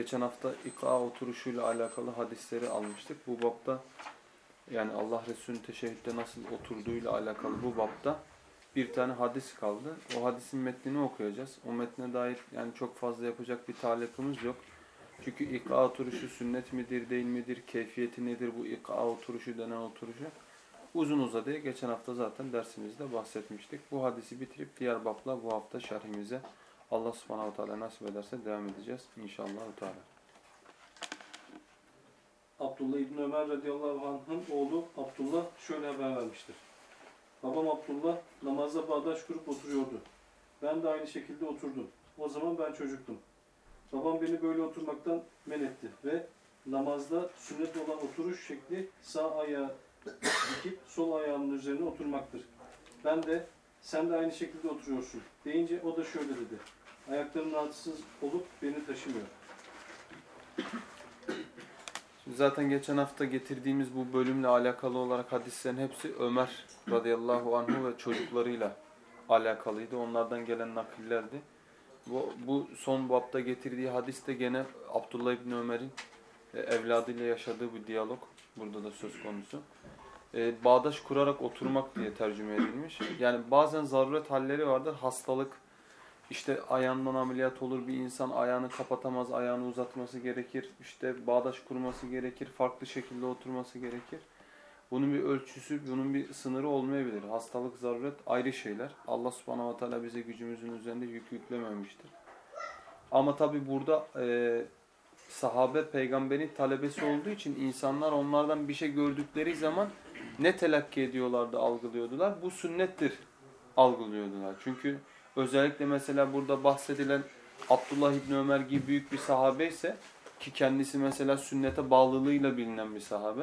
Geçen hafta ikra oturuşuyla alakalı hadisleri almıştık. Bu bapta yani Allah Resulü'nün teşehhütte nasıl oturduğuyla alakalı bu bapta bir tane hadis kaldı. O hadisin metnini okuyacağız. O metne dair yani çok fazla yapacak bir talepimiz yok. Çünkü ikra oturuşu sünnet midir değil midir, keyfiyeti nedir bu ikra oturuşu denen oturuşu. Uzun uzadıya geçen hafta zaten dersimizde bahsetmiştik. Bu hadisi bitirip diğer bapla bu hafta şerhimize Allah subhanahu teala nasip ederse devam edeceğiz inşallah. Teala. Abdullah İbni Ömer radıyallahu anh'ın oğlu Abdullah şöyle haber vermiştir. Babam Abdullah namazda bağdaş kurup oturuyordu. Ben de aynı şekilde oturdum. O zaman ben çocuktum. Babam beni böyle oturmaktan men etti ve namazda sünnet olan oturuş şekli sağ ayağı dikip sol ayağımın üzerine oturmaktır. Ben de sen de aynı şekilde oturuyorsun deyince o da şöyle dedi. Ayaklarım rahatsız olup beni taşımıyor. Şimdi zaten geçen hafta getirdiğimiz bu bölümle alakalı olarak hadislerin hepsi Ömer radıyallahu anhu ve çocuklarıyla alakalıydı. Onlardan gelen nakillerdi. Bu, bu son bapta getirdiği hadis de gene Abdullah İbni Ömer'in e, evladıyla yaşadığı bir diyalog. Burada da söz konusu. E, bağdaş kurarak oturmak diye tercüme edilmiş. Yani bazen zaruret halleri vardır. Hastalık, işte ayağından ameliyat olur bir insan ayağını kapatamaz, ayağını uzatması gerekir. İşte bağdaş kurması gerekir, farklı şekilde oturması gerekir. Bunun bir ölçüsü, bunun bir sınırı olmayabilir. Hastalık, zaruret ayrı şeyler. Allah subhanahu wa ta'ala bize gücümüzün üzerinde yük yüklememiştir. Ama tabi burada e, sahabe peygamberin talebesi olduğu için insanlar onlardan bir şey gördükleri zaman ne telakki ediyorlardı, algılıyordular? Bu sünnettir algılıyordular. Çünkü özellikle mesela burada bahsedilen Abdullah İbni Ömer gibi büyük bir sahabe ise ki kendisi mesela sünnete bağlılığıyla bilinen bir sahabe.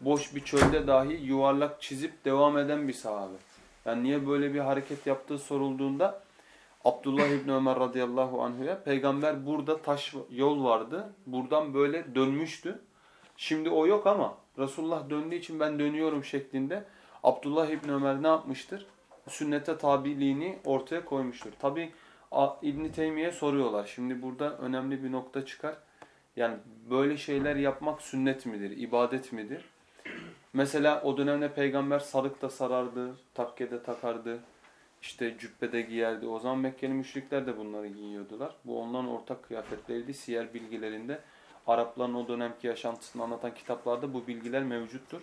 Boş bir çölde dahi yuvarlak çizip devam eden bir sahabe. Yani niye böyle bir hareket yaptığı sorulduğunda Abdullah İbni Ömer radıyallahu anhu'ya peygamber burada taş yol vardı. Buradan böyle dönmüştü. Şimdi o yok ama Resulullah döndüğü için ben dönüyorum şeklinde Abdullah İbni Ömer ne yapmıştır? Sünnete tabiliğini ortaya koymuştur. Tabi İbn Teymiye soruyorlar. Şimdi burada önemli bir nokta çıkar. Yani böyle şeyler yapmak sünnet midir, ibadet midir? Mesela o dönemde peygamber sarık da sarardı, takkede takardı, işte cübbede giyerdi. O zaman Mekkeli müşrikler de bunları giyiyordular. Bu onların ortak kıyafetleriydi. Siyer bilgilerinde Arapların o dönemki yaşantısını anlatan kitaplarda bu bilgiler mevcuttur.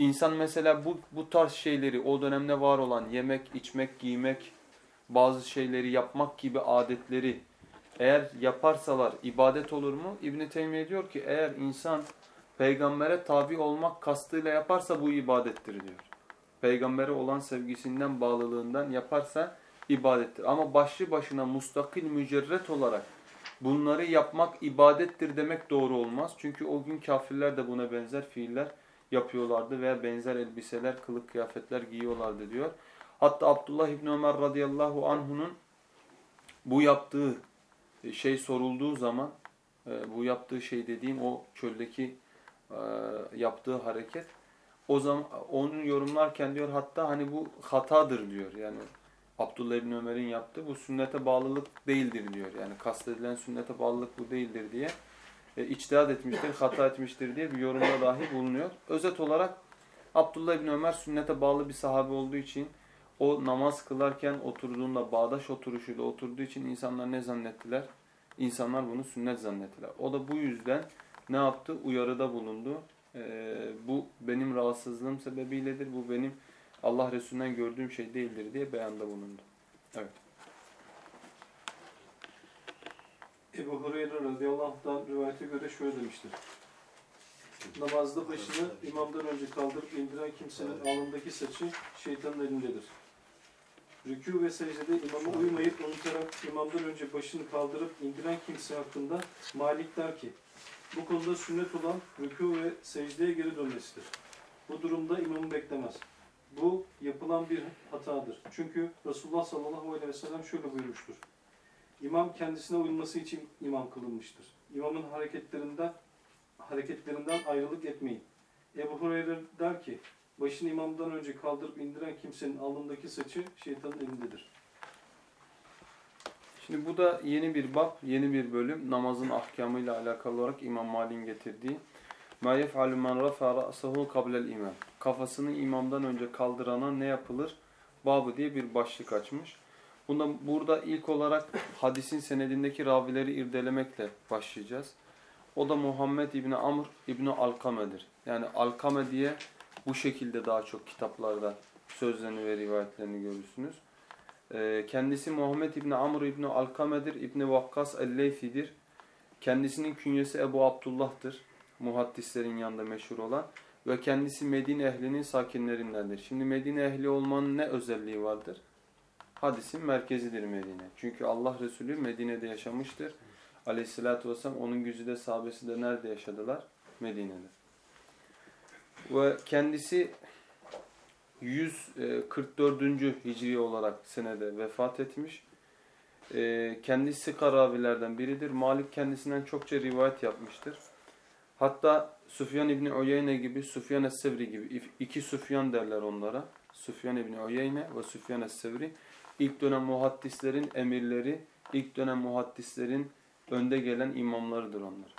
İnsan mesela bu, bu tarz şeyleri o dönemde var olan yemek, içmek, giymek, bazı şeyleri yapmak gibi adetleri eğer yaparsalar ibadet olur mu? İbn Teymiye diyor ki eğer insan peygambere tabi olmak kastıyla yaparsa bu ibadettir diyor. Peygambere olan sevgisinden, bağlılığından yaparsa ibadettir. Ama başlı başına mustakil mücerret olarak bunları yapmak ibadettir demek doğru olmaz. Çünkü o gün kafirler de buna benzer fiiller yapıyorlardı veya benzer elbiseler, kılık kıyafetler giyiyorlardı diyor. Hatta Abdullah İbni Ömer radıyallahu anh'unun bu yaptığı şey sorulduğu zaman, bu yaptığı şey dediğim o çöldeki yaptığı hareket, o zaman onun yorumlarken diyor hatta hani bu hatadır diyor. Yani Abdullah İbni Ömer'in yaptığı bu sünnete bağlılık değildir diyor. Yani kastedilen sünnete bağlılık bu değildir diye e, içtihat etmiştir, hata etmiştir diye bir yorumda dahi bulunuyor. Özet olarak Abdullah İbni Ömer sünnete bağlı bir sahabe olduğu için o namaz kılarken oturduğunda bağdaş oturuşuyla oturduğu için insanlar ne zannettiler? İnsanlar bunu sünnet zannettiler. O da bu yüzden ne yaptı? Uyarıda bulundu. Ee, bu benim rahatsızlığım sebebiyledir. Bu benim Allah Resulü'nden gördüğüm şey değildir diye beyanda bulundu. Evet. Ebu Hureyre radıyallahu anh'tan rivayete göre şöyle demiştir. Namazda başını imamdan önce kaldırıp indiren kimsenin alnındaki saçı şeytanın elindedir. Rükû ve secdede imama uymayıp unutarak imamdan önce başını kaldırıp indiren kimse hakkında Malik der ki, Bu konuda sünnet olan rükû ve secdeye geri dönmesidir. Bu durumda imamı beklemez. Bu yapılan bir hatadır. Çünkü Resulullah sallallahu aleyhi ve sellem şöyle buyurmuştur. İmam kendisine uyulması için imam kılınmıştır. İmamın hareketlerinden hareketlerinden ayrılık etmeyin. Ebu Hureyre der ki, başını imamdan önce kaldırıp indiren kimsenin alnındaki saçı şeytanın elindedir. Şimdi bu da yeni bir bab, yeni bir bölüm. Namazın ahkamıyla alakalı olarak İmam Malik'in getirdiği. مَا يَفْعَلُ مَنْ رَفَى رَأْسَهُ قَبْلَ الْاِمَامِ Kafasını imamdan önce kaldırana ne yapılır? Babı diye bir başlık açmış. Bunda, burada ilk olarak hadisin senedindeki ravileri irdelemekle başlayacağız. O da Muhammed İbni Amr İbni Alkame'dir. Yani Alkame diye bu şekilde daha çok kitaplarda sözlerini ve rivayetlerini görürsünüz. Ee, Kendisi Muhammed İbni Amr İbni Alkame'dir. İbni Vakkas El-Leyfi'dir. Kendisinin künyesi Ebu Abdullah'tır. Muhaddislerin yanında meşhur olan. Ve kendisi Medine ehlinin sakinlerindendir. Şimdi Medine ehli olmanın ne özelliği vardır? Hadisin merkezidir Medine. Çünkü Allah Resulü Medine'de yaşamıştır. Aleyhissalatü vesselam onun güzide sahabesi de nerede yaşadılar? Medine'de. Ve kendisi 144. Hicri olarak senede vefat etmiş. Ee, Kendisi sıka ravilerden biridir. Malik kendisinden çokça rivayet yapmıştır. Hatta Süfyan İbni Uyeyne gibi, Süfyan Es-Sevri gibi iki Süfyan derler onlara. Süfyan İbni Uyeyne ve Süfyan Es-Sevri. İlk dönem muhaddislerin emirleri, ilk dönem muhaddislerin önde gelen imamlarıdır onlar.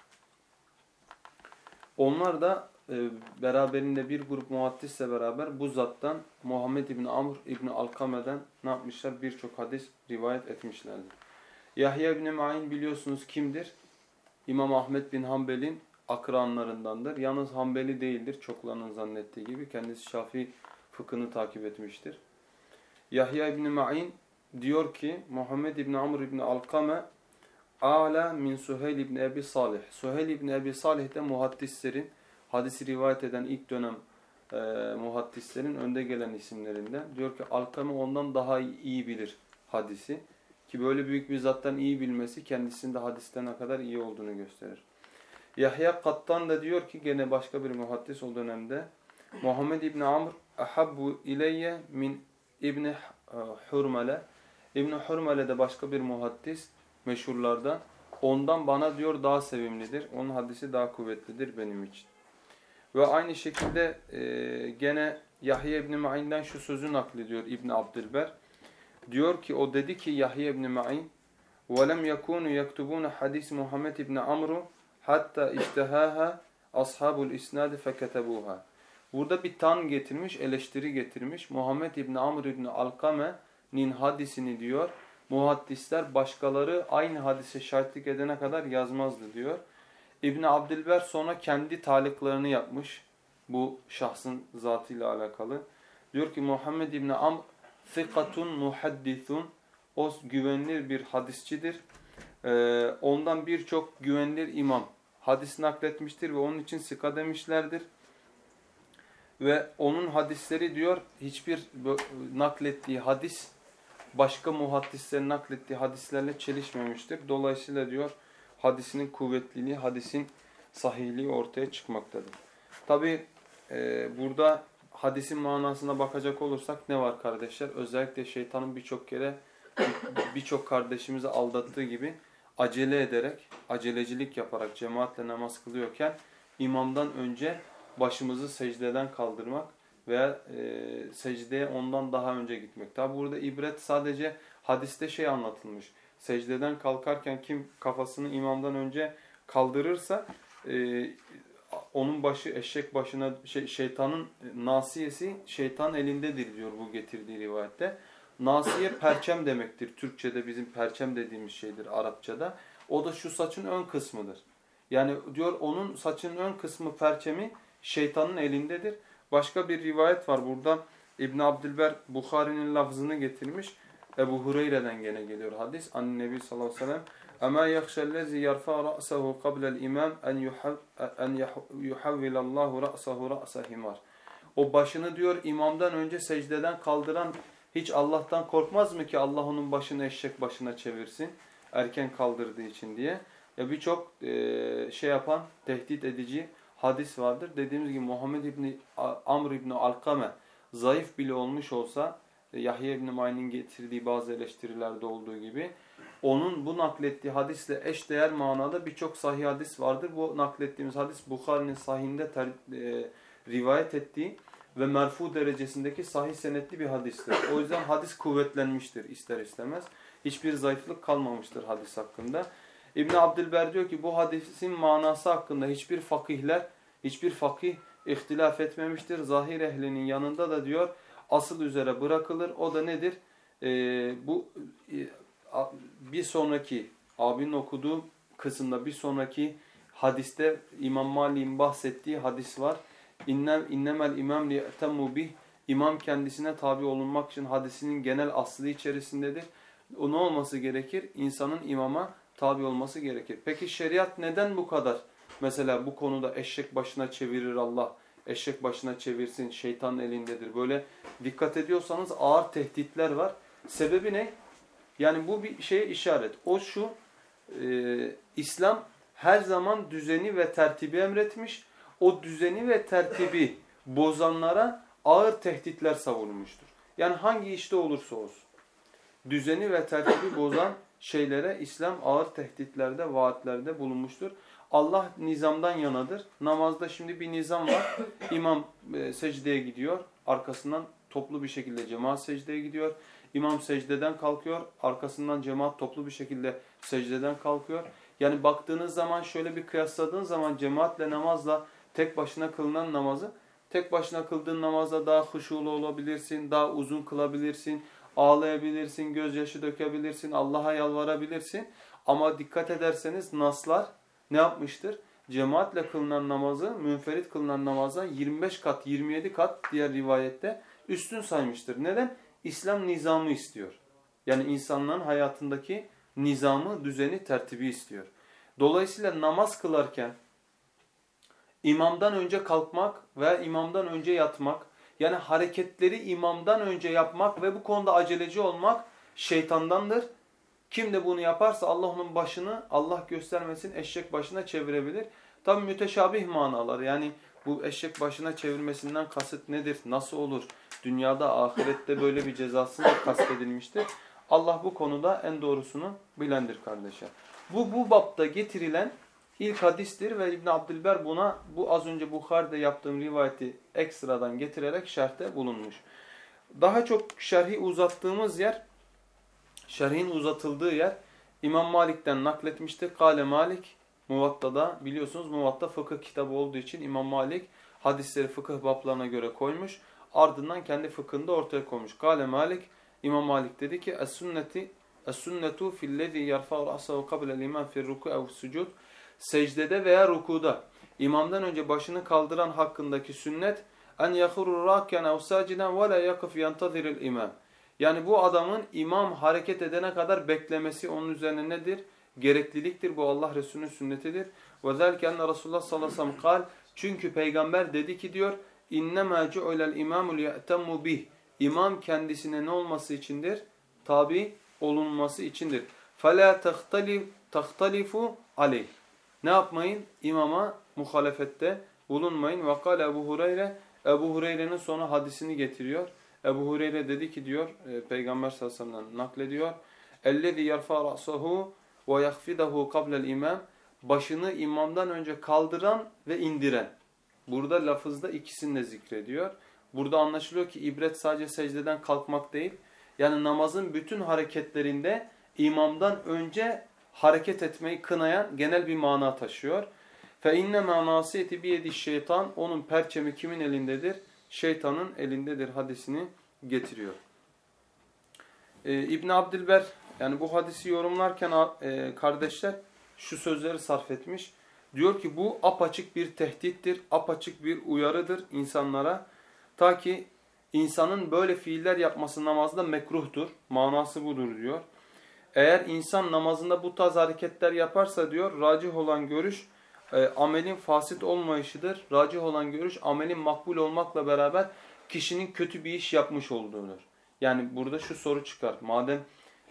Onlar da e, beraberinde bir grup muhaddisle beraber bu zattan Muhammed İbni Amr İbni Alkame'den ne yapmışlar? Birçok hadis rivayet etmişlerdir. Yahya İbni Ma'in biliyorsunuz kimdir? İmam Ahmet bin Hanbel'in akranlarındandır. Yalnız Hanbeli değildir çoklarının zannettiği gibi. Kendisi Şafii fıkhını takip etmiştir. Yahya İbni Ma'in diyor ki Muhammed İbni Amr İbni Alkame Ala min Suheyl İbni Ebi Salih. Suheyl İbni Ebi Salih de muhaddislerin hadisi rivayet eden ilk dönem e, muhaddislerin önde gelen isimlerinden. Diyor ki Alkame ondan daha iyi bilir hadisi. Ki böyle büyük bir zattan iyi bilmesi kendisinde hadisten ne kadar iyi olduğunu gösterir. Yahya Kattan da diyor ki gene başka bir muhaddis o dönemde Muhammed İbni Amr ahabbu ileyye min İbni Hurmele İbni Hurmele de başka bir muhaddis meşhurlardan. Ondan bana diyor daha sevimlidir. Onun hadisi daha kuvvetlidir benim için. Ve aynı şekilde e, gene Yahya İbni Ma'in'den şu sözü naklediyor İbni Abdülber. Diyor ki o dedi ki Yahya İbni Ma'in وَلَمْ يَكُونُ يَكْتُبُونَ hadis Muhammed İbni Amru hatta iştehaha ashabul isnad feketebuha. Burada bir tan getirmiş, eleştiri getirmiş. Muhammed İbni Amr İbni Alkame'nin hadisini diyor. Muhaddisler başkaları aynı hadise şahitlik edene kadar yazmazdı diyor. İbni Abdilber sonra kendi taliklerini yapmış bu şahsın zatıyla alakalı. Diyor ki Muhammed İbni Amr Fikatun muhaddithun o güvenilir bir hadisçidir. Ee, ondan birçok güvenilir imam hadis nakletmiştir ve onun için sika demişlerdir. Ve onun hadisleri diyor hiçbir naklettiği hadis başka muhaddislerin naklettiği hadislerle çelişmemiştir. Dolayısıyla diyor hadisinin kuvvetliliği, hadisin sahihliği ortaya çıkmaktadır. Tabi e, burada hadisin manasına bakacak olursak ne var kardeşler? Özellikle şeytanın birçok kere birçok kardeşimizi aldattığı gibi acele ederek, acelecilik yaparak cemaatle namaz kılıyorken imamdan önce başımızı secdeden kaldırmak veya e, secdeye ondan daha önce gitmek. Tabi burada ibret sadece hadiste şey anlatılmış. Secdeden kalkarken kim kafasını imamdan önce kaldırırsa e, onun başı eşek başına şey, şeytanın nasiyesi şeytan elindedir diyor bu getirdiği rivayette. Nasiye perçem demektir. Türkçe'de bizim perçem dediğimiz şeydir Arapçada. O da şu saçın ön kısmıdır. Yani diyor onun saçın ön kısmı perçemi şeytanın elindedir. Başka bir rivayet var burada. İbn Abdülber Bukhari'nin lafzını getirmiş. Ebu Hureyre'den gene geliyor hadis. An Nebi sallallahu aleyhi ve sellem ama yakhşellezi yerfa ra'sahu qable'l imam en en yuhavvilallahu ra'sahu ra'sa himar. O başını diyor imamdan önce secdeden kaldıran hiç Allah'tan korkmaz mı ki Allah onun başını eşek başına çevirsin erken kaldırdığı için diye. Ya birçok şey yapan, tehdit edici hadis vardır. Dediğimiz gibi Muhammed İbni Amr İbni Alkame zayıf bile olmuş olsa e, Yahya İbni Ma'n'in getirdiği bazı eleştirilerde olduğu gibi onun bu naklettiği hadisle eşdeğer manada birçok sahih hadis vardır. Bu naklettiğimiz hadis Bukhari'nin sahihinde ter, e, rivayet ettiği ve merfu derecesindeki sahih senetli bir hadistir. O yüzden hadis kuvvetlenmiştir ister istemez. Hiçbir zayıflık kalmamıştır hadis hakkında. İbn Abdülber diyor ki bu hadisin manası hakkında hiçbir fakihler, hiçbir fakih ihtilaf etmemiştir. Zahir ehlinin yanında da diyor asıl üzere bırakılır. O da nedir? Ee, bu e, bir sonraki abinin okuduğu kısımda bir sonraki hadiste İmam Malik'in bahsettiği hadis var. İnnem innemel imam li'temmu bih İmam kendisine tabi olunmak için hadisinin genel aslı içerisindedir. O ne olması gerekir? İnsanın imama tabi olması gerekir. Peki şeriat neden bu kadar? Mesela bu konuda eşek başına çevirir Allah, eşek başına çevirsin, şeytan elindedir. Böyle dikkat ediyorsanız ağır tehditler var. Sebebi ne? Yani bu bir şeye işaret. O şu, e, İslam her zaman düzeni ve tertibi emretmiş. O düzeni ve tertibi bozanlara ağır tehditler savurmuştur. Yani hangi işte olursa olsun. Düzeni ve tertibi bozan şeylere İslam ağır tehditlerde, vaatlerde bulunmuştur. Allah nizamdan yanadır. Namazda şimdi bir nizam var. İmam e, secdeye gidiyor. Arkasından toplu bir şekilde cemaat secdeye gidiyor. İmam secdeden kalkıyor. Arkasından cemaat toplu bir şekilde secdeden kalkıyor. Yani baktığınız zaman şöyle bir kıyasladığın zaman cemaatle namazla tek başına kılınan namazı tek başına kıldığın namazda daha huşulu olabilirsin, daha uzun kılabilirsin, ağlayabilirsin, gözyaşı dökebilirsin, Allah'a yalvarabilirsin. Ama dikkat ederseniz naslar ne yapmıştır? Cemaatle kılınan namazı, münferit kılınan namazdan 25 kat, 27 kat diğer rivayette üstün saymıştır. Neden? İslam nizamı istiyor. Yani insanların hayatındaki nizamı, düzeni, tertibi istiyor. Dolayısıyla namaz kılarken imamdan önce kalkmak ve imamdan önce yatmak, yani hareketleri imamdan önce yapmak ve bu konuda aceleci olmak şeytandandır. Kim de bunu yaparsa Allah onun başını Allah göstermesin eşek başına çevirebilir. Tabi müteşabih manalar yani bu eşek başına çevirmesinden kasıt nedir, nasıl olur, dünyada ahirette böyle bir cezası da kastedilmiştir. Allah bu konuda en doğrusunu bilendir kardeşler. Bu, bu bapta getirilen ilk hadistir ve İbn Abdülber buna bu az önce Bukhari'de yaptığım rivayeti ekstradan getirerek şerhte bulunmuş. Daha çok şerhi uzattığımız yer, şerhin uzatıldığı yer İmam Malik'ten nakletmiştir. Kale Malik Muvatta'da biliyorsunuz Muvatta fıkıh kitabı olduğu için İmam Malik hadisleri fıkıh bablarına göre koymuş. Ardından kendi fıkhında ortaya koymuş. Kale Malik İmam Malik dedi ki Es-sünneti Es-sünnetu fillezî yerfa'u ra'sahu kablel iman fi'r ruku ev sucud secdede veya rukuda imamdan önce başını kaldıran hakkındaki sünnet en yahuru rakken ev saciden ve la yakif yantaziril imam. Yani bu adamın imam hareket edene kadar beklemesi onun üzerine nedir? Gerekliliktir. Bu Allah Resulü'nün sünnetidir. Ve zelke enne Resulullah sallallahu aleyhi ve sellem kal. Çünkü peygamber dedi ki diyor İnnemâ cu'ilel imâmul ye'temmu bih. İmam kendisine ne olması içindir? Tabi olunması içindir. فَلَا تَخْتَلِفُ aleyh. Ne yapmayın? İmama muhalefette bulunmayın. وَقَالَ Ebu Hureyre Ebu Hureyre'nin sonu hadisini getiriyor. Ebu Hureyre dedi ki diyor, e, Peygamber sallallahu aleyhi ve sellem naklediyor. اَلَّذِي يَرْفَى رَأْسَهُ وَيَخْفِدَهُ قَبْلَ الْاِمَامِ Başını imamdan önce kaldıran ve indiren. Burada lafızda ikisini de zikrediyor. Burada anlaşılıyor ki ibret sadece secdeden kalkmak değil. Yani namazın bütün hareketlerinde imamdan önce hareket etmeyi kınayan genel bir mana taşıyor. فَاِنَّمَا نَاسِيَةِ بِيَدِ şeytan Onun perçemi kimin elindedir? Şeytanın elindedir hadisini getiriyor. Ee, İbn Abdilber yani bu hadisi yorumlarken e, kardeşler şu sözleri sarf etmiş. Diyor ki bu apaçık bir tehdittir, apaçık bir uyarıdır insanlara. Ta ki insanın böyle fiiller yapması namazda mekruhtur. Manası budur diyor. Eğer insan namazında bu tarz hareketler yaparsa diyor racih olan görüş e, amelin fasit olmayışıdır. Racih olan görüş amelin makbul olmakla beraber kişinin kötü bir iş yapmış olduğudur. Yani burada şu soru çıkar. Madem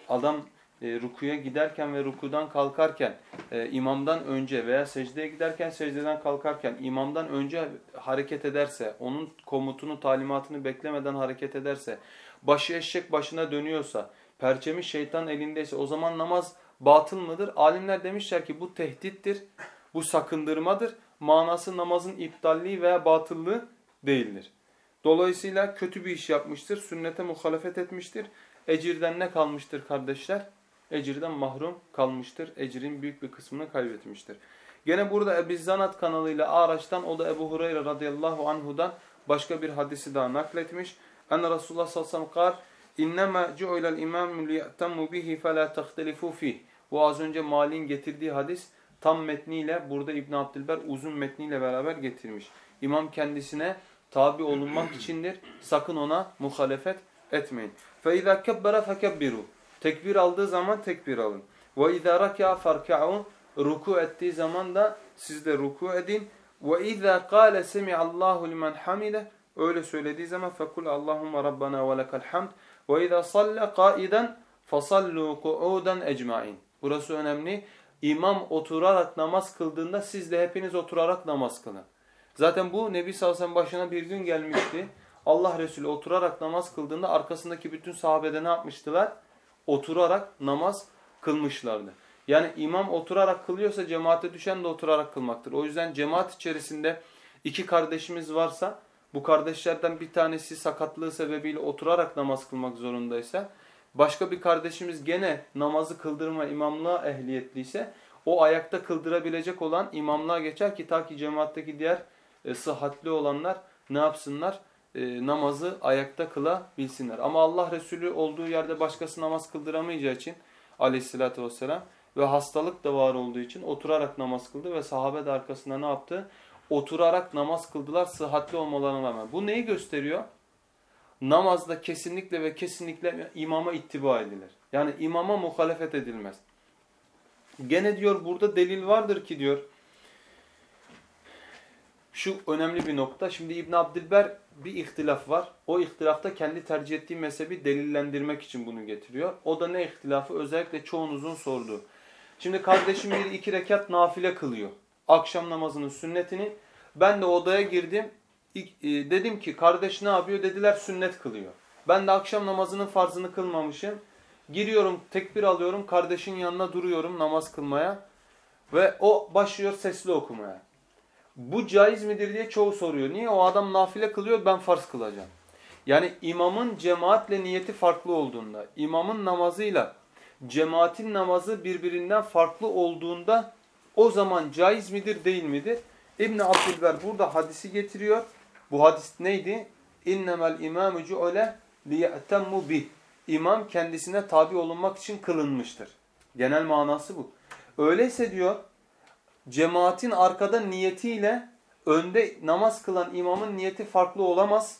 adam e, rukuya giderken ve rukudan kalkarken e, imamdan önce veya secdeye giderken secdeden kalkarken imamdan önce hareket ederse, onun komutunu, talimatını beklemeden hareket ederse, başı eşek başına dönüyorsa, perçemi şeytan elindeyse o zaman namaz batıl mıdır? Alimler demişler ki bu tehdittir, bu sakındırmadır. Manası namazın iptalliği veya batıllığı değildir. Dolayısıyla kötü bir iş yapmıştır, sünnete muhalefet etmiştir. Ecirden ne kalmıştır kardeşler? Ecirden mahrum kalmıştır. Ecrin büyük bir kısmını kaybetmiştir. Gene burada Ebu Zanat kanalıyla Araç'tan o da Ebu Hureyre radıyallahu anhudan başka bir hadisi daha nakletmiş. Enne Resulullah sallallahu aleyhi ve sellem İnnemâ cu'ilel imâmü liye'temmu bihi felâ tehtelifû fih. Bu az önce Mali'nin getirdiği hadis tam metniyle burada İbn Abdülber uzun metniyle beraber getirmiş. İmam kendisine tabi olunmak içindir. Sakın ona muhalefet etmeyin. فَاِذَا كَبَّرَ فَكَبِّرُوا Tekbir aldığı zaman tekbir alın. وَاِذَا رَكَعَ فَرْكَعُوا Ruku ettiği zaman da siz de ruku edin. وَاِذَا قَالَ سَمِعَ اللّٰهُ لِمَنْ حَمِدَ Öyle söylediği zaman فَقُلْ اللّٰهُمَّ رَبَّنَا وَلَكَ الْحَمْدِ وَاِذَا صَلَّ قَائِدًا فَصَلُّوا قُعُودًا اَجْمَعِينَ Burası önemli. İmam oturarak namaz kıldığında siz de hepiniz oturarak namaz kılın. Zaten bu Nebi sallallahu aleyhi ve sellem başına bir gün gelmişti. Allah Resulü oturarak namaz kıldığında arkasındaki bütün sahabede ne yapmıştılar? Oturarak namaz kılmışlardı. Yani imam oturarak kılıyorsa cemaate düşen de oturarak kılmaktır. O yüzden cemaat içerisinde iki kardeşimiz varsa bu kardeşlerden bir tanesi sakatlığı sebebiyle oturarak namaz kılmak zorundaysa başka bir kardeşimiz gene namazı kıldırma imamlığa ehliyetliyse o ayakta kıldırabilecek olan imamlığa geçer ki ta ki cemaatteki diğer e, sıhhatli olanlar ne yapsınlar? E, namazı ayakta kılabilsinler. Ama Allah Resulü olduğu yerde başkası namaz kıldıramayacağı için aleyhissalatü vesselam ve hastalık da var olduğu için oturarak namaz kıldı ve sahabe de arkasında ne yaptı? Oturarak namaz kıldılar sıhhatli olmalarına rağmen. Bu neyi gösteriyor? Namazda kesinlikle ve kesinlikle imama ittiba edilir. Yani imama muhalefet edilmez. Gene diyor burada delil vardır ki diyor şu önemli bir nokta. Şimdi İbn Abdilber bir ihtilaf var. O ihtilafta kendi tercih ettiği mezhebi delillendirmek için bunu getiriyor. O da ne ihtilafı? Özellikle çoğunuzun sorduğu. Şimdi kardeşim bir iki rekat nafile kılıyor. Akşam namazının sünnetini. Ben de odaya girdim. E, dedim ki kardeş ne yapıyor? Dediler sünnet kılıyor. Ben de akşam namazının farzını kılmamışım. Giriyorum, tekbir alıyorum, kardeşin yanına duruyorum namaz kılmaya. Ve o başlıyor sesli okumaya. Bu caiz midir diye çoğu soruyor. Niye? O adam nafile kılıyor, ben farz kılacağım. Yani imamın cemaatle niyeti farklı olduğunda, imamın namazıyla cemaatin namazı birbirinden farklı olduğunda o zaman caiz midir, değil midir? İbn Abdülber burada hadisi getiriyor. Bu hadis neydi? İnnemel imâmü cu'ale liye'temmu bih. İmam kendisine tabi olunmak için kılınmıştır. Genel manası bu. Öyleyse diyor cemaatin arkada niyetiyle önde namaz kılan imamın niyeti farklı olamaz.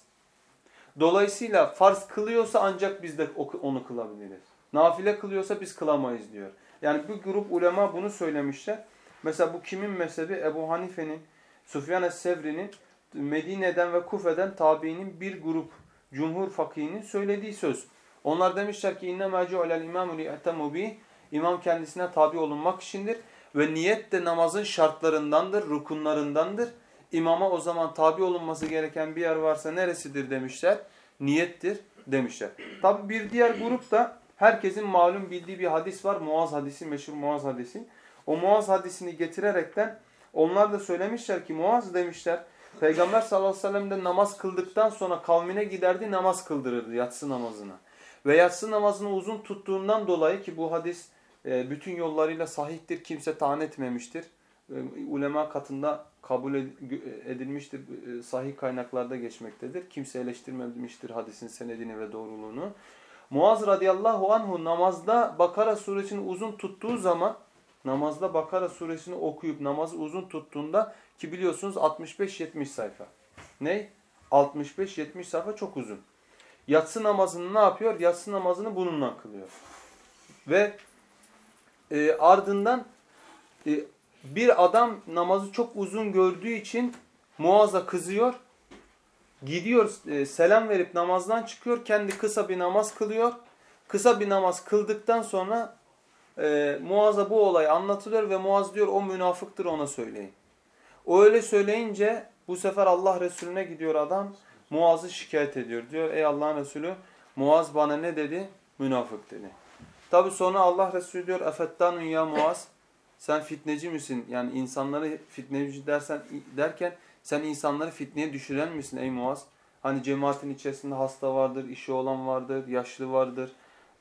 Dolayısıyla farz kılıyorsa ancak biz de onu kılabiliriz. Nafile kılıyorsa biz kılamayız diyor. Yani bir grup ulema bunu söylemişler. Mesela bu kimin mezhebi? Ebu Hanife'nin, Sufyan es-Sevri'nin, Medine'den ve Kufe'den tabiinin bir grup cumhur fakihinin söylediği söz. Onlar demişler ki inne ma cu'alel imamu li'temu bi İmam kendisine tabi olunmak içindir ve niyet de namazın şartlarındandır, rukunlarındandır. İmama o zaman tabi olunması gereken bir yer varsa neresidir demişler? Niyettir demişler. Tabi bir diğer grup da herkesin malum bildiği bir hadis var. Muaz hadisi, meşhur Muaz hadisi. O Muaz hadisini getirerekten onlar da söylemişler ki Muaz demişler Peygamber sallallahu aleyhi ve sellem namaz kıldıktan sonra kavmine giderdi namaz kıldırırdı yatsı namazına. Ve yatsı namazını uzun tuttuğundan dolayı ki bu hadis e, bütün yollarıyla sahihtir, kimse taan etmemiştir. E, ulema katında kabul edilmiştir, e, sahih kaynaklarda geçmektedir. Kimse eleştirmemiştir hadisin senedini ve doğruluğunu. Muaz radıyallahu anhu namazda Bakara suresini uzun tuttuğu zaman namazda Bakara suresini okuyup namazı uzun tuttuğunda ki biliyorsunuz 65-70 sayfa. Ne? 65-70 sayfa çok uzun. Yatsı namazını ne yapıyor? Yatsı namazını bununla kılıyor. Ve e, ardından e, bir adam namazı çok uzun gördüğü için Muaz'a kızıyor. Gidiyor e, selam verip namazdan çıkıyor. Kendi kısa bir namaz kılıyor. Kısa bir namaz kıldıktan sonra e, Muaz'a bu olay anlatılıyor ve Muaz diyor o münafıktır ona söyleyin. O öyle söyleyince bu sefer Allah Resulüne gidiyor adam Muaz'ı şikayet ediyor. Diyor ey Allah'ın Resulü Muaz bana ne dedi? Münafık dedi. Tabi sonra Allah Resulü diyor efettanun ya Muaz sen fitneci misin? Yani insanları fitneci dersen derken sen insanları fitneye düşüren misin ey Muaz? Hani cemaatin içerisinde hasta vardır, işi olan vardır, yaşlı vardır,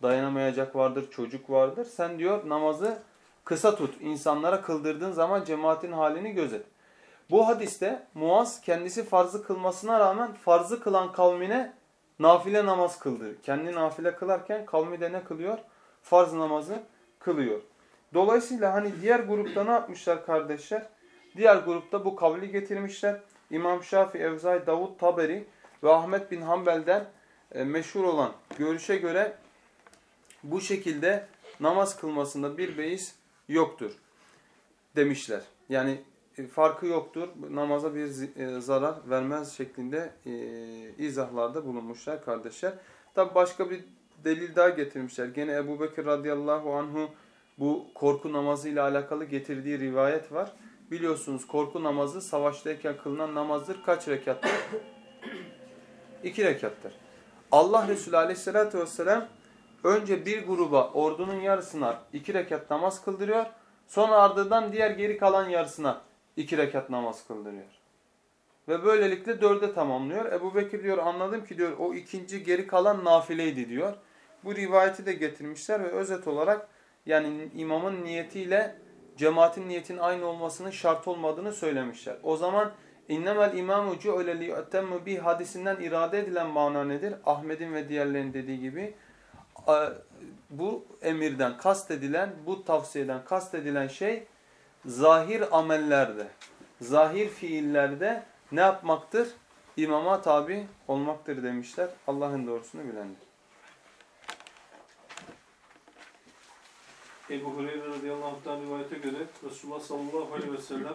dayanamayacak vardır, çocuk vardır. Sen diyor namazı kısa tut. İnsanlara kıldırdığın zaman cemaatin halini gözet. Bu hadiste Muaz kendisi farzı kılmasına rağmen farzı kılan kavmine nafile namaz kıldı. Kendi nafile kılarken kavmi de ne kılıyor? Farz namazı kılıyor. Dolayısıyla hani diğer grupta ne yapmışlar kardeşler? Diğer grupta bu kavli getirmişler. İmam Şafi, Evzai, Davud, Taberi ve Ahmet bin Hanbel'den e, meşhur olan görüşe göre bu şekilde namaz kılmasında bir beis yoktur demişler. Yani e, farkı yoktur. Namaza bir e, zarar vermez şeklinde e, izahlarda bulunmuşlar kardeşler. Tabi başka bir delil daha getirmişler. Gene Ebu Bekir radıyallahu anhu bu korku namazı ile alakalı getirdiği rivayet var. Biliyorsunuz korku namazı savaştayken kılınan namazdır. Kaç rekattır? İki rekattır. Allah Resulü aleyhissalatü vesselam önce bir gruba ordunun yarısına iki rekat namaz kıldırıyor. Sonra ardından diğer geri kalan yarısına iki rekat namaz kıldırıyor. Ve böylelikle dörde tamamlıyor. Ebu Bekir diyor anladım ki diyor o ikinci geri kalan nafileydi diyor. Bu rivayeti de getirmişler ve özet olarak yani imamın niyetiyle cemaatin niyetin aynı olmasının şart olmadığını söylemişler. O zaman innemel imamu cu'le bi hadisinden irade edilen mana nedir? Ahmet'in ve diğerlerinin dediği gibi bu emirden kastedilen, bu tavsiyeden kastedilen şey zahir amellerde, zahir fiillerde ne yapmaktır? İmama tabi olmaktır demişler. Allah'ın doğrusunu bilendir. Ebu Hureyre radıyallahu anh'tan rivayete göre Resulullah sallallahu aleyhi ve sellem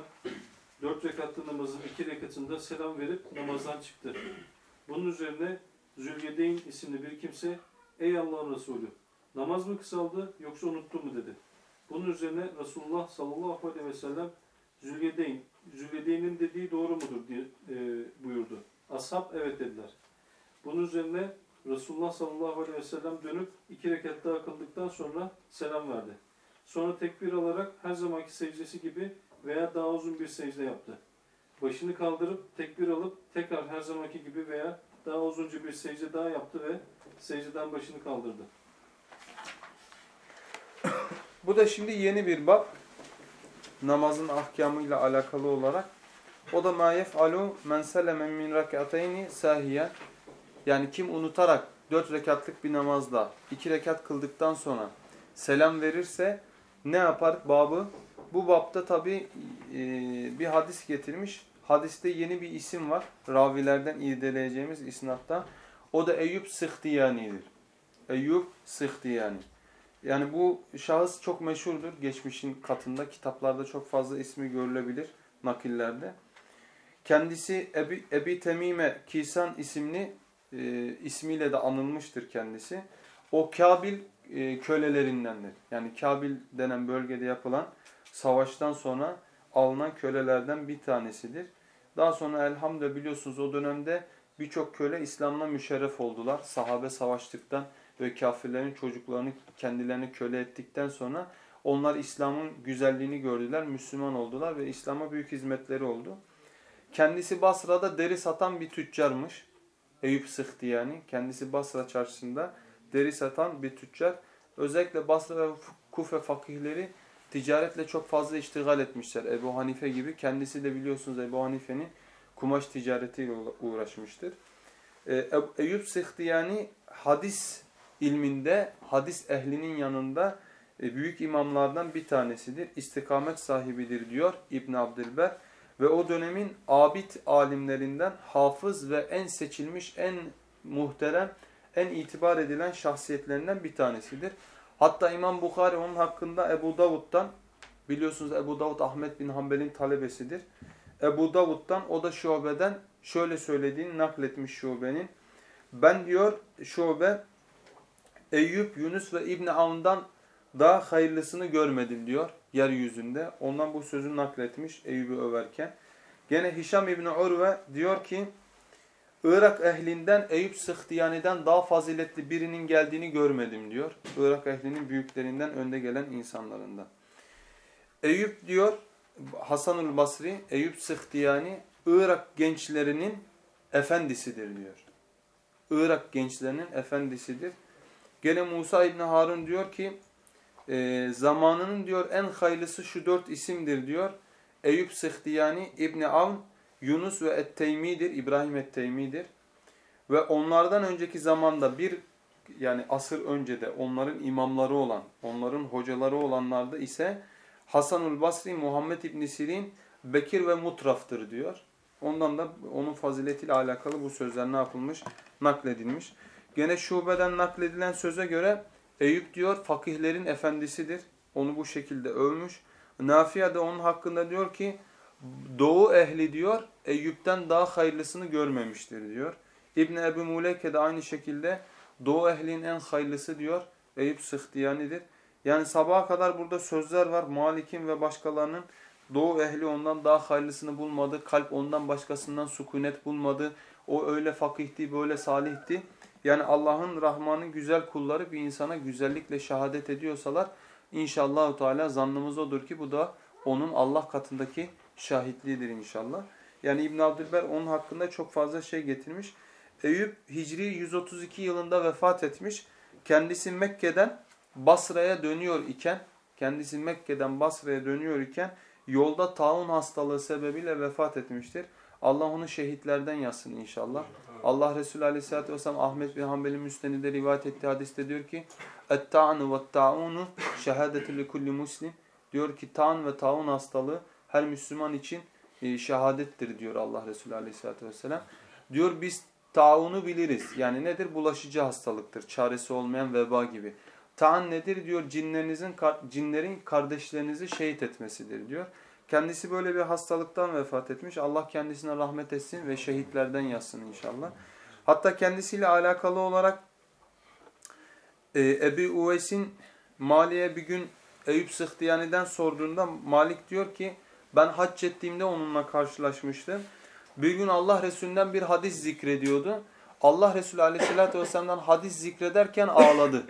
dört rekatlı namazın iki rekatında selam verip namazdan çıktı. Bunun üzerine Zülyedeyn isimli bir kimse Ey Allah'ın Resulü namaz mı kısaldı yoksa unuttun mu dedi. Bunun üzerine Resulullah sallallahu aleyhi ve sellem Zülyedeyn, Zülyedeyn'in dediği doğru mudur diye e, buyurdu. Ashab evet dediler. Bunun üzerine Resulullah sallallahu aleyhi ve sellem dönüp iki rekat daha kıldıktan sonra selam verdi. Sonra tekbir alarak her zamanki secdesi gibi veya daha uzun bir secde yaptı. Başını kaldırıp tekbir alıp tekrar her zamanki gibi veya daha uzunca bir secde daha yaptı ve secdeden başını kaldırdı. Bu da şimdi yeni bir bab. Namazın ahkamıyla alakalı olarak. O da ma yef'alu men seleme min rekateyni sahiyen. Yani kim unutarak dört rekatlık bir namazda iki rekat kıldıktan sonra selam verirse ne yapar babı? Bu babda tabi e, bir hadis getirmiş. Hadiste yeni bir isim var. Ravilerden irdeleyeceğimiz isnatta. O da Eyüp Sıhtiyani'dir. Eyüp Sıhtiyani. Yani bu şahıs çok meşhurdur. Geçmişin katında kitaplarda çok fazla ismi görülebilir nakillerde. Kendisi Ebi, Ebi Temime Kisan isimli e, ismiyle de anılmıştır kendisi. O Kabil e, kölelerindendir. Yani Kabil denen bölgede yapılan savaştan sonra alınan kölelerden bir tanesidir. Daha sonra elhamdülillah biliyorsunuz o dönemde birçok köle İslam'la müşerref oldular. Sahabe savaştıktan ve kafirlerin çocuklarını kendilerini köle ettikten sonra onlar İslam'ın güzelliğini gördüler, Müslüman oldular ve İslam'a büyük hizmetleri oldu. Kendisi Basra'da deri satan bir tüccarmış. Eyüp Sıhtı yani. Kendisi Basra çarşısında deri satan bir tüccar. Özellikle Basra ve Kufe fakihleri ticaretle çok fazla iştigal etmişler. Ebu Hanife gibi. Kendisi de biliyorsunuz Ebu Hanife'nin kumaş ticaretiyle uğraşmıştır. Ee, Eyüp Sıhtı yani hadis ilminde hadis ehlinin yanında e, büyük imamlardan bir tanesidir. İstikamet sahibidir diyor İbn Abdülber ve o dönemin abid alimlerinden hafız ve en seçilmiş, en muhterem, en itibar edilen şahsiyetlerinden bir tanesidir. Hatta İmam Bukhari onun hakkında Ebu Davud'dan biliyorsunuz Ebu Davud Ahmet bin Hanbel'in talebesidir. Ebu Davud'dan o da şubeden şöyle söylediğini nakletmiş şubenin. Ben diyor şube Eyüp, Yunus ve İbni Avn'dan daha hayırlısını görmedim diyor yeryüzünde. Ondan bu sözü nakletmiş Eyüp'ü överken. Gene Hişam İbni Urve diyor ki Irak ehlinden Eyüp Sıhtiyani'den daha faziletli birinin geldiğini görmedim diyor. Irak ehlinin büyüklerinden önde gelen insanlarından. Eyüp diyor Hasanul Basri Eyüp Sıhtiyani Irak gençlerinin efendisidir diyor. Irak gençlerinin efendisidir. Gene Musa İbni Harun diyor ki e, zamanının diyor en hayırlısı şu dört isimdir diyor. Eyüp Sıhtiyani, İbni Avn, Yunus ve Etteymi'dir. İbrahim Etteymi'dir. Ve onlardan önceki zamanda bir yani asır önce de onların imamları olan, onların hocaları olanlarda ise Hasanul Basri, Muhammed İbni Sirin, Bekir ve Mutraf'tır diyor. Ondan da onun faziletiyle alakalı bu sözler ne yapılmış? Nakledilmiş. Gene şubeden nakledilen söze göre Eyüp diyor fakihlerin efendisidir. Onu bu şekilde övmüş. Nafiye de onun hakkında diyor ki Doğu ehli diyor Eyüp'ten daha hayırlısını görmemiştir diyor. İbn Ebi Muleyke de aynı şekilde Doğu ehlinin en hayırlısı diyor Eyüp Sıhtiyani'dir. Yani sabaha kadar burada sözler var. Malik'in ve başkalarının Doğu ehli ondan daha hayırlısını bulmadı. Kalp ondan başkasından sükunet bulmadı. O öyle fakihti, böyle salihti. Yani Allah'ın, Rahman'ın güzel kulları bir insana güzellikle şehadet ediyorsalar inşallah Teala zannımız odur ki bu da onun Allah katındaki şahitliğidir inşallah. Yani İbn Abdülber onun hakkında çok fazla şey getirmiş. Eyüp Hicri 132 yılında vefat etmiş. Kendisi Mekke'den Basra'ya dönüyor iken, kendisi Mekke'den Basra'ya dönüyor iken yolda taun hastalığı sebebiyle vefat etmiştir. Allah onu şehitlerden yazsın inşallah. Allah Resulü Aleyhisselatü Vesselam Ahmet bin Hanbel'in müstenide rivayet ettiği hadiste diyor ki اَتْتَعْنُ وَالتَّعُونُ شَهَادَةُ لِكُلِّ muslim Diyor ki taun ve taun hastalığı her Müslüman için e, şehadettir diyor Allah Resulü Aleyhisselatü Vesselam. Diyor biz taunu biliriz. Yani nedir? Bulaşıcı hastalıktır. Çaresi olmayan veba gibi. Taan nedir diyor? Cinlerinizin cinlerin kardeşlerinizi şehit etmesidir diyor. Kendisi böyle bir hastalıktan vefat etmiş. Allah kendisine rahmet etsin ve şehitlerden yazsın inşallah. Hatta kendisiyle alakalı olarak e, Ebi Uveys'in Mali'ye bir gün Eyüp Sıhtiyani'den sorduğunda Malik diyor ki ben hac ettiğimde onunla karşılaşmıştım. Bir gün Allah Resulü'nden bir hadis zikrediyordu. Allah Resulü Aleyhisselatü Vesselam'dan hadis zikrederken ağladı.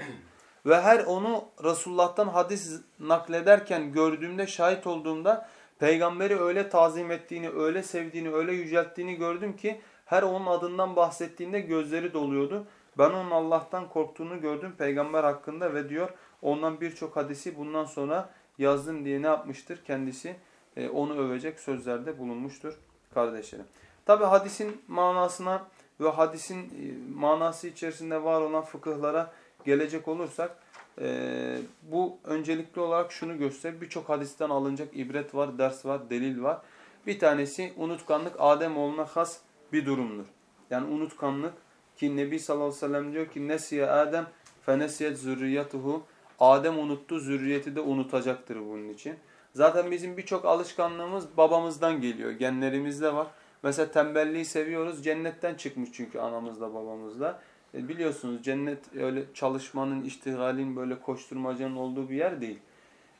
Ve her onu Resulullah'tan hadis naklederken gördüğümde, şahit olduğumda peygamberi öyle tazim ettiğini, öyle sevdiğini, öyle yücelttiğini gördüm ki her onun adından bahsettiğinde gözleri doluyordu. Ben onun Allah'tan korktuğunu gördüm peygamber hakkında ve diyor ondan birçok hadisi bundan sonra yazdım diye ne yapmıştır? Kendisi e, onu övecek sözlerde bulunmuştur kardeşlerim. Tabi hadisin manasına ve hadisin e, manası içerisinde var olan fıkıhlara gelecek olursak e, bu öncelikli olarak şunu gösterir. Birçok hadisten alınacak ibret var, ders var, delil var. Bir tanesi unutkanlık Adem oğluna has bir durumdur. Yani unutkanlık ki Nebi sallallahu aleyhi ve sellem diyor ki nesiye Adem fenesiyet zürriyetuhu Adem unuttu, zürriyeti de unutacaktır bunun için. Zaten bizim birçok alışkanlığımız babamızdan geliyor, genlerimizde var. Mesela tembelliği seviyoruz, cennetten çıkmış çünkü anamızla babamızla. E biliyorsunuz cennet öyle çalışmanın, iştigalin, böyle koşturmacanın olduğu bir yer değil.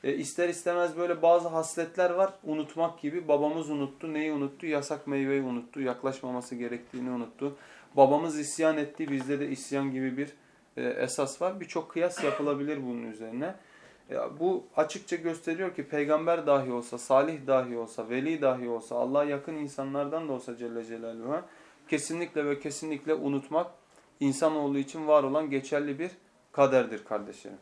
E ister istemez böyle bazı hasletler var, unutmak gibi. Babamız unuttu, neyi unuttu? Yasak meyveyi unuttu, yaklaşmaması gerektiğini unuttu. Babamız isyan etti, bizde de isyan gibi bir e, esas var. Birçok kıyas yapılabilir bunun üzerine. Ya bu açıkça gösteriyor ki peygamber dahi olsa, salih dahi olsa, veli dahi olsa, Allah'a yakın insanlardan da olsa Celle Celaluhu kesinlikle ve kesinlikle unutmak insanoğlu için var olan geçerli bir kaderdir kardeşlerim.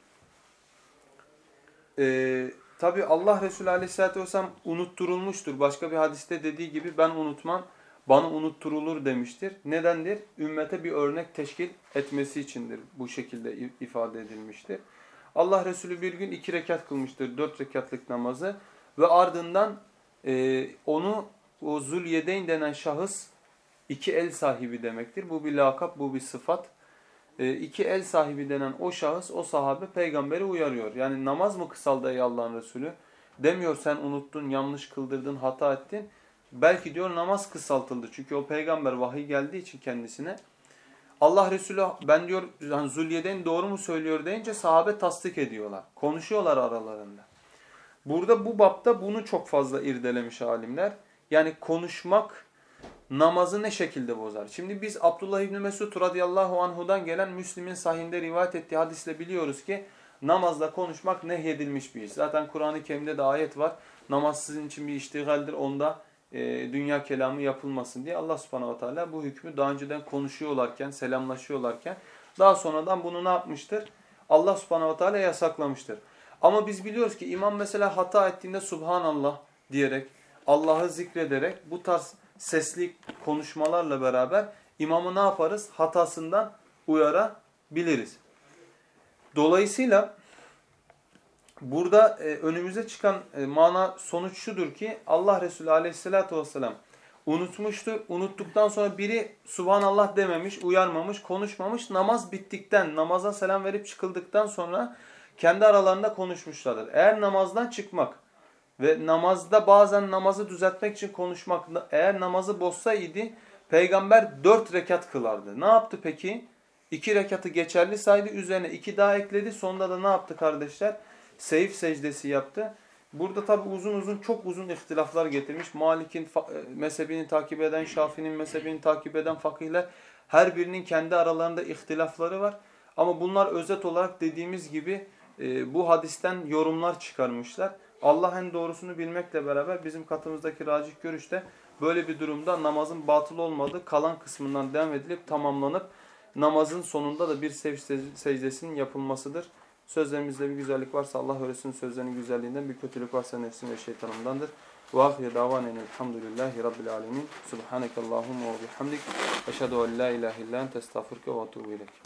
Ee, Tabi Allah Resulü Aleyhisselatü Vesselam unutturulmuştur. Başka bir hadiste dediği gibi ben unutmam, bana unutturulur demiştir. Nedendir? Ümmete bir örnek teşkil etmesi içindir bu şekilde ifade edilmiştir. Allah Resulü bir gün iki rekat kılmıştır, dört rekatlık namazı ve ardından e, onu o Zulyedeyn denen şahıs iki el sahibi demektir. Bu bir lakap, bu bir sıfat. E, iki el sahibi denen o şahıs, o sahabe peygamberi uyarıyor. Yani namaz mı kısaldı ey Allah'ın Resulü? Demiyor sen unuttun, yanlış kıldırdın, hata ettin. Belki diyor namaz kısaltıldı. Çünkü o peygamber vahiy geldiği için kendisine Allah Resulü ben diyor hani Zulyedeyn doğru mu söylüyor deyince sahabe tasdik ediyorlar. Konuşuyorlar aralarında. Burada bu bapta bunu çok fazla irdelemiş alimler. Yani konuşmak namazı ne şekilde bozar? Şimdi biz Abdullah İbni Mesud radıyallahu anhudan gelen Müslim'in sahinde rivayet ettiği hadisle biliyoruz ki namazda konuşmak nehyedilmiş bir iş. Zaten Kur'an-ı Kerim'de de ayet var. Namaz sizin için bir iştigaldir. Onda e, dünya kelamı yapılmasın diye Allah subhanahu wa ta'ala bu hükmü daha önceden konuşuyorlarken, selamlaşıyorlarken daha sonradan bunu ne yapmıştır? Allah subhanahu wa ta'ala yasaklamıştır. Ama biz biliyoruz ki imam mesela hata ettiğinde Subhanallah diyerek, Allah'ı zikrederek bu tarz sesli konuşmalarla beraber imamı ne yaparız? Hatasından uyarabiliriz. Dolayısıyla burada e, önümüze çıkan e, mana sonuç şudur ki Allah Resulü aleyhissalatü vesselam unutmuştur. Unuttuktan sonra biri Subhanallah dememiş, uyarmamış, konuşmamış. Namaz bittikten, namaza selam verip çıkıldıktan sonra kendi aralarında konuşmuşlardır. Eğer namazdan çıkmak ve namazda bazen namazı düzeltmek için konuşmak eğer namazı bozsaydı peygamber dört rekat kılardı. Ne yaptı peki? İki rekatı geçerli saydı. Üzerine iki daha ekledi. Sonunda da ne yaptı kardeşler? Seyif secdesi yaptı. Burada tabi uzun uzun çok uzun ihtilaflar getirmiş. Malik'in mezhebini takip eden, Şafii'nin mezhebini takip eden fakihler her birinin kendi aralarında ihtilafları var. Ama bunlar özet olarak dediğimiz gibi e, bu hadisten yorumlar çıkarmışlar. Allah en doğrusunu bilmekle beraber bizim katımızdaki racih görüşte böyle bir durumda namazın batıl olmadığı kalan kısmından devam edilip tamamlanıp namazın sonunda da bir secdesinin yapılmasıdır. Sözlerimizde bir güzellik varsa Allah Resulünün sözlerinin güzelliğinden bir kötülük varsa nefsin ve şeytanımdandır. Davanen elhamdülillahi rabbil alemin. Subhaneke Allahumma ve bihamdik. Eşhedü en la ilahe illa ente estağfurke ve etûbü ilek.